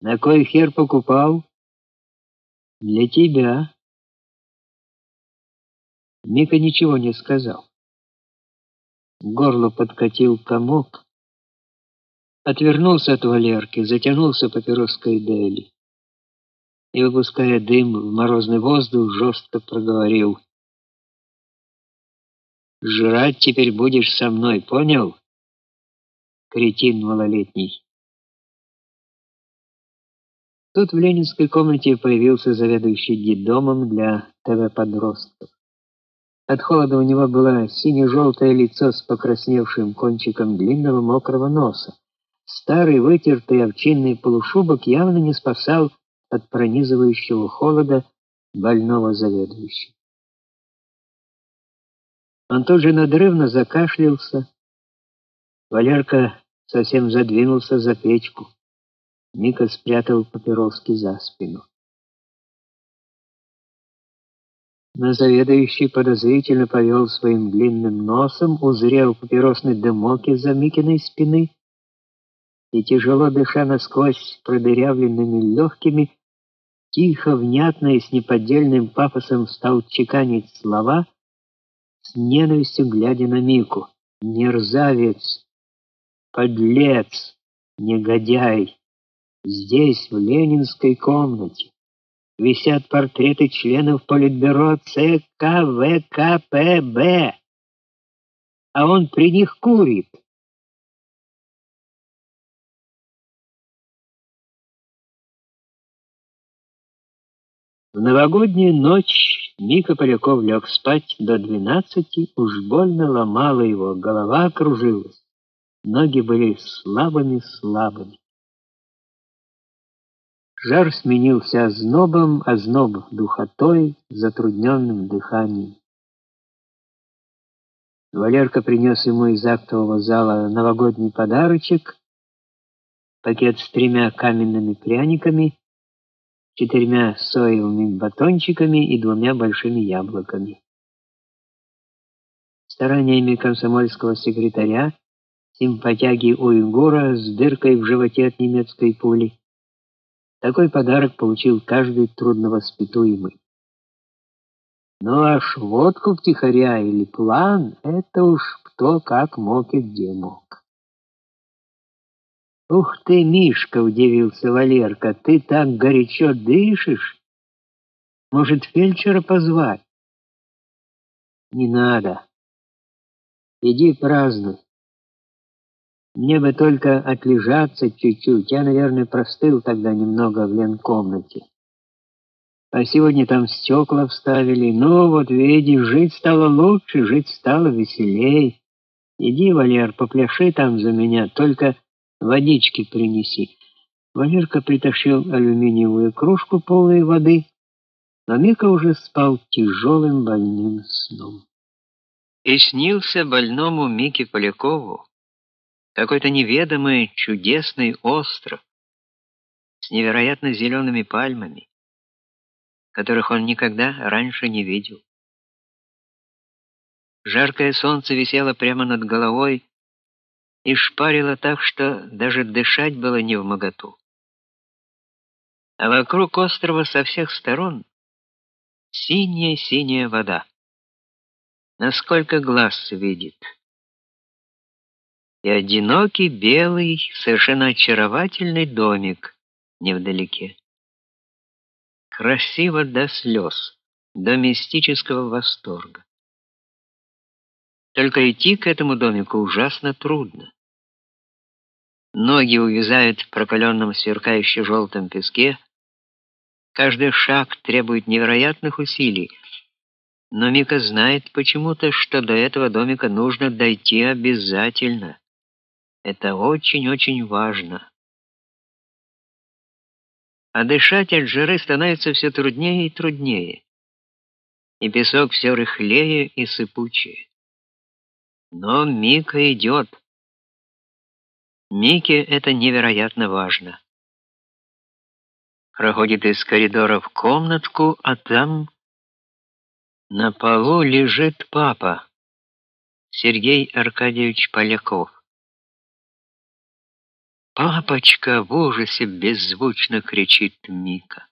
На кой хер покупал? Для тебя. Мика ничего не сказал. Горло подкатил комок. Отвернулся от Валерки, затянулся папироской Дели. И, выпуская дым в морозный воздух, жестко проговорил. «Жрать теперь будешь со мной, понял? Кретин малолетний». Тут в ленинской комнате появился заведующий детдомом для ТВ-подростков. От холода у него было сине-желтое лицо с покрасневшим кончиком длинного мокрого носа. Старый вытертый овчинный полушубок явно не спасал от пронизывающего холода больного заведующего. Он тут же надрывно закашлялся. Валерка совсем задвинулся за печку. Ника спрятал папироски за спину. Но заведующий подозрительно повел своим длинным носом, узрел папиросный дымок из-за Микиной спины и, тяжело дыша насквозь продырявленными легкими, тихо, внятно и с неподдельным пафосом стал чеканить слова, с ненавистью глядя на Мику. «Мерзавец! Подлец! Негодяй! Здесь, в ленинской комнате!» висят портреты членов Политбюро ЦК ВКПБ, а он при них курит. В новогоднюю ночь Мика Поляков лег спать до двенадцати, уж больно ломала его, голова кружилась, ноги были слабыми-слабыми. Жар сменился ознобом, озноб духотой, затрудненным дыханием. Валерка принес ему из актового зала новогодний подарочек, пакет с тремя каменными пряниками, четырьмя соевыми батончиками и двумя большими яблоками. Стараниями комсомольского секретаря, симпатяги уйгура с дыркой в животе от немецкой пули, такой подарок получил каждый трудновоспитуемый. Ну аж водку втихаря или план — это уж кто как мог и где мог. «Ух ты, Мишка!» — удивился Валерка. «Ты так горячо дышишь? Может, фельдшера позвать?» «Не надо. Иди празднуй. Мне бы только отлежаться чуть-чуть. Я, наверное, простыл тогда немного в ленкомнате. А сегодня там стекла вставили. Ну, вот видишь, жить стало лучше, жить стало веселей. Иди, Валер, попляши там за меня, только водички принеси. Валерка притащил алюминиевую кружку полной воды, но Мика уже спал тяжелым больным сном. И снился больному Мике Полякову какой-то неведомый чудесный остров с невероятно зелеными пальмами, которых он никогда раньше не видел. Жаркое солнце висело прямо над головой и шпарило так, что даже дышать было не в моготу. А вокруг острова со всех сторон синяя-синяя вода. Насколько глаз видит и одинокий белый, совершенно очаровательный домик невдалеке. Красиво до слез, до мистического восторга. Только идти к этому домику ужасно трудно. Ноги увязают в пропаленном сверкающем желтом песке. Каждый шаг требует невероятных усилий. Но Мика знает почему-то, что до этого домика нужно дойти обязательно. Это очень-очень важно. А дышать от жары становится все труднее и труднее. И песок все рыхлее и сыпучее. Но Мика идет. Мике это невероятно важно. Проходит из коридора в комнатку, а там на полу лежит папа, Сергей Аркадьевич Поляков. «Папочка!» — в ужасе беззвучно кричит Мика.